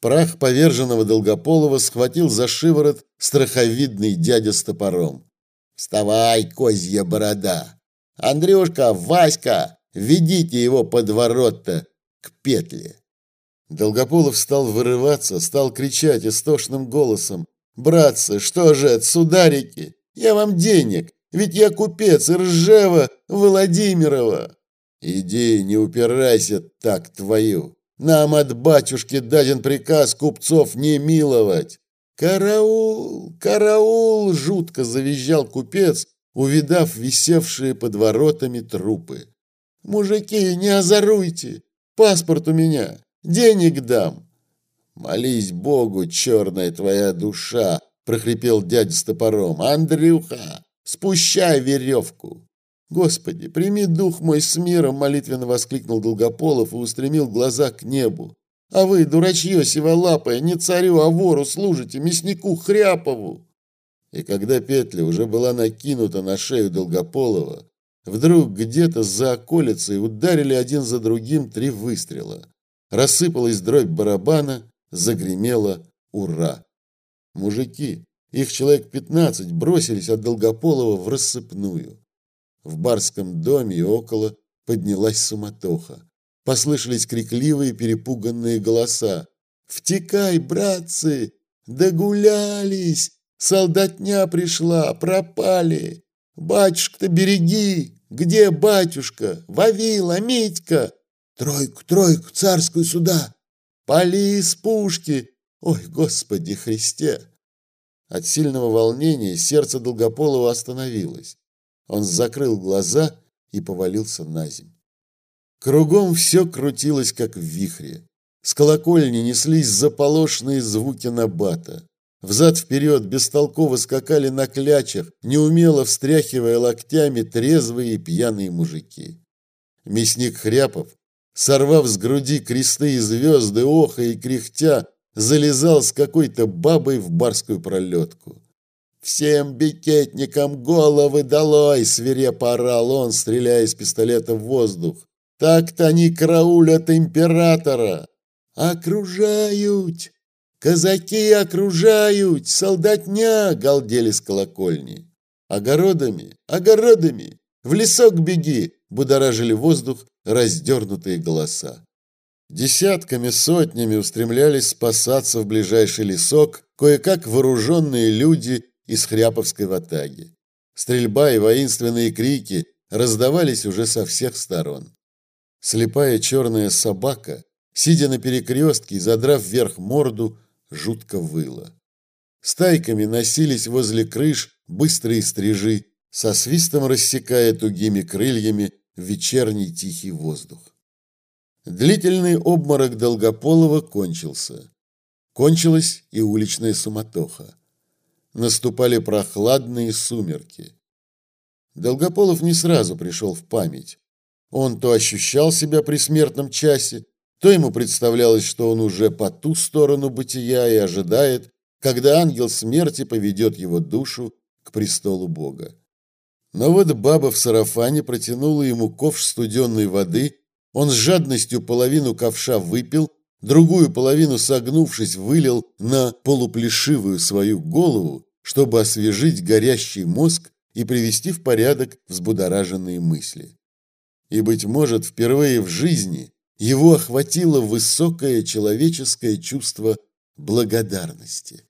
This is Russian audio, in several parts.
прах поверженного Долгополова схватил за шиворот страховидный дядя с топором. «Вставай, козья борода! Андрюшка, Васька, ведите его под ворот-то к петле!» Долгополов стал вырываться, стал кричать истошным голосом. «Братцы, что же это, сударики? Я вам денег, ведь я купец Ржева Владимирова!» «Иди, не упирайся так твою! Нам от батюшки даден приказ купцов не миловать!» «Караул! Караул!» – жутко завизжал купец, увидав висевшие под воротами трупы. «Мужики, не озоруйте! Паспорт у меня! Денег дам!» «Молись Богу, черная твоя душа!» – прохрипел дядя с топором. «Андрюха, спущай веревку!» «Господи, прими дух мой с миром!» – молитвенно воскликнул Долгополов и устремил глаза к небу. А вы, дурачье сиволапое, не царю, а вору служите, мяснику Хряпову!» И когда петля уже была накинута на шею Долгополова, вдруг где-то за околицей ударили один за другим три выстрела. Рассыпалась дробь барабана, загремело «Ура!». Мужики, их человек пятнадцать, бросились от Долгополова в рассыпную. В барском доме и около поднялась суматоха. Послышались крикливые, перепуганные голоса. «Втекай, братцы! Догулялись! Солдатня пришла, пропали! Батюшка-то береги! Где батюшка? Вавила, Митька! Тройку, тройку, царскую сюда! Пали из пушки! Ой, Господи Христе!» От сильного волнения сердце Долгополова остановилось. Он закрыл глаза и повалился на землю. Кругом все крутилось, как в вихре. С колокольни неслись заполошные звуки набата. Взад-вперед бестолково скакали на клячах, неумело встряхивая локтями трезвые и пьяные мужики. Мясник Хряпов, сорвав с груди кресты и звезды, оха и кряхтя, залезал с какой-то бабой в барскую пролетку. «Всем бикетникам головы долой!» — свирепо орал он, стреляя из пистолета в воздух. Так-то они караулят императора. Окружают! Казаки окружают! Солдатня!» — галдели с колокольни. «Огородами! Огородами! В лесок беги!» — будоражили воздух раздернутые голоса. Десятками, сотнями устремлялись спасаться в ближайший лесок кое-как вооруженные люди из Хряповской ватаги. Стрельба и воинственные крики раздавались уже со всех сторон. Слепая черная собака, сидя на перекрестке и задрав вверх морду, жутко выла. Стайками носились возле крыш быстрые стрижи, со свистом рассекая тугими крыльями вечерний тихий воздух. Длительный обморок Долгополова кончился. Кончилась и уличная суматоха. Наступали прохладные сумерки. Долгополов не сразу пришел в память. Он то ощущал себя при смертном часе, то ему представлялось, что он уже по ту сторону бытия и ожидает, когда ангел смерти поведет его душу к престолу Бога. Но вот баба в сарафане протянула ему ковш студенной воды, он с жадностью половину ковша выпил, другую половину, согнувшись, вылил на полуплешивую свою голову, чтобы освежить горящий мозг и привести в порядок взбудораженные мысли и, быть может, впервые в жизни его охватило высокое человеческое чувство благодарности.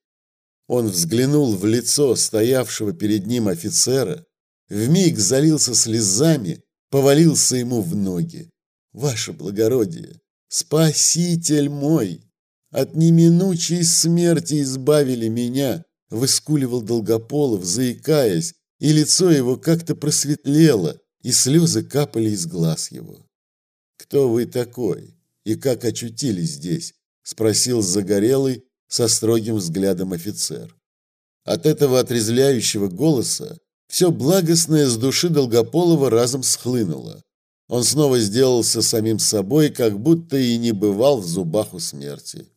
Он взглянул в лицо стоявшего перед ним офицера, вмиг залился слезами, повалился ему в ноги. «Ваше благородие, спаситель мой, от неминучей смерти избавили меня!» выскуливал Долгополов, заикаясь, и лицо его как-то просветлело, и слезы капали из глаз его. «Кто вы такой и как очутились здесь?» – спросил загорелый со строгим взглядом офицер. От этого отрезвляющего голоса все благостное с души Долгополова разом схлынуло. Он снова сделался самим собой, как будто и не бывал в зубах у смерти.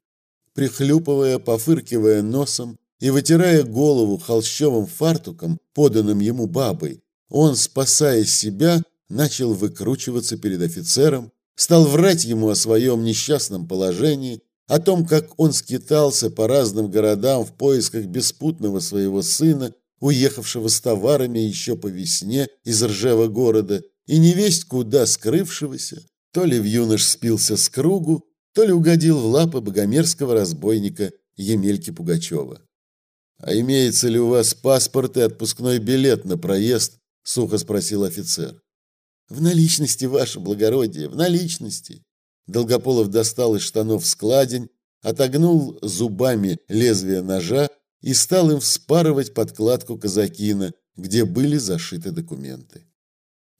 Прихлюпывая, пофыркивая носом и вытирая голову холщовым фартуком, поданным ему бабой, он, спасая себя, начал выкручиваться перед офицером, стал врать ему о своем несчастном положении, о том, как он скитался по разным городам в поисках беспутного своего сына, уехавшего с товарами еще по весне из Ржева города, и невесть куда скрывшегося, то ли в юнош спился с кругу, то ли угодил в лапы богомерзкого разбойника Емельки Пугачева. «А имеется ли у вас паспорт и отпускной билет на проезд?» – сухо спросил офицер. «В наличности, ваше благородие, в наличности!» Долгополов достал из штанов складень, отогнул зубами лезвие ножа и стал им вспарывать подкладку казакина, где были зашиты документы.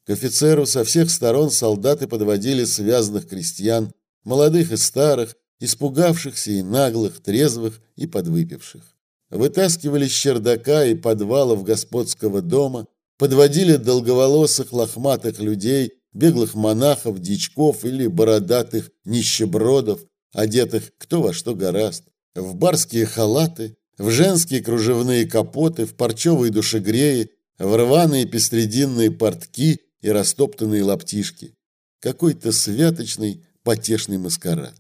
К офицеру со всех сторон солдаты подводили связанных крестьян, молодых и старых, испугавшихся и наглых, трезвых и подвыпивших. Вытаскивали с чердака и подвалов господского дома, подводили долговолосых лохматых людей, беглых монахов, дичков или бородатых нищебродов, одетых кто во что гораст, в барские халаты, в женские кружевные капоты, в парчевые душегреи, в рваные пестрединные портки и растоптанные лаптишки. Какой-то святочный потешный маскарад.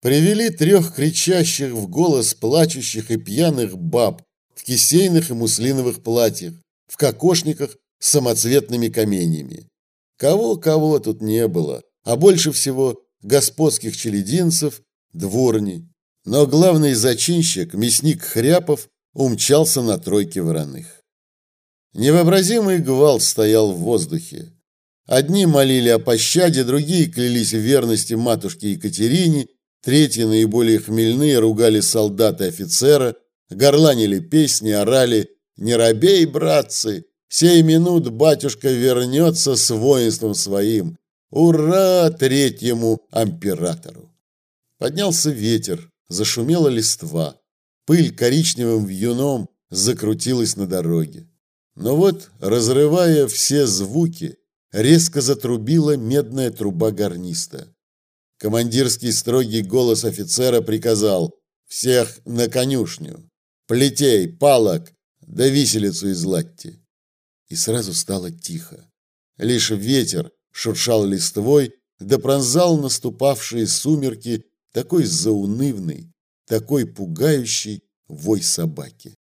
Привели трех кричащих в голос плачущих и пьяных баб в кисейных и муслиновых платьях, в кокошниках с самоцветными каменьями. Кого-кого тут не было, а больше всего господских челединцев, дворни. Но главный зачинщик, мясник Хряпов, умчался на тройке вороных. Невообразимый гвалт стоял в воздухе. Одни молили о пощаде, другие клялись в верности матушке Екатерине, третьи, наиболее хмельные, ругали солдата и офицера, горланили песни, орали «Не робей, братцы! Сей минут батюшка вернется с воинством своим! Ура третьему императору!» Поднялся ветер, зашумела листва, пыль коричневым вьюном закрутилась на дороге. Но вот, разрывая все звуки, резко затрубила медная труба гарниста. Командирский строгий голос офицера приказал «Всех на конюшню! Плетей, палок, да виселицу изладьте!» И сразу стало тихо. Лишь ветер шуршал листвой, да пронзал наступавшие сумерки такой заунывный, такой пугающий вой собаки.